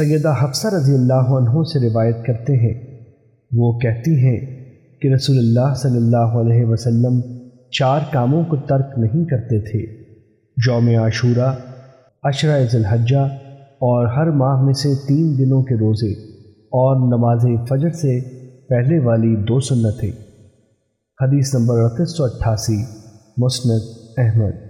سیدہ حفصہ رضی اللہ عنہ سے روایت کرتے ہیں۔ وہ کہتی ہیں کہ رسول اللہ صلی اللہ علیہ وسلم چار کاموں کو ترک نہیں کرتے تھے۔ یوم عاشورہ، عشرہ ذوالحجہ اور ہر ماہ میں سے تین دنوں کے روزے اور نماز فجر سے پہلے والی دو سنتیں۔ حدیث نمبر اڑتیس سو اٹھاسی، مسند احمد۔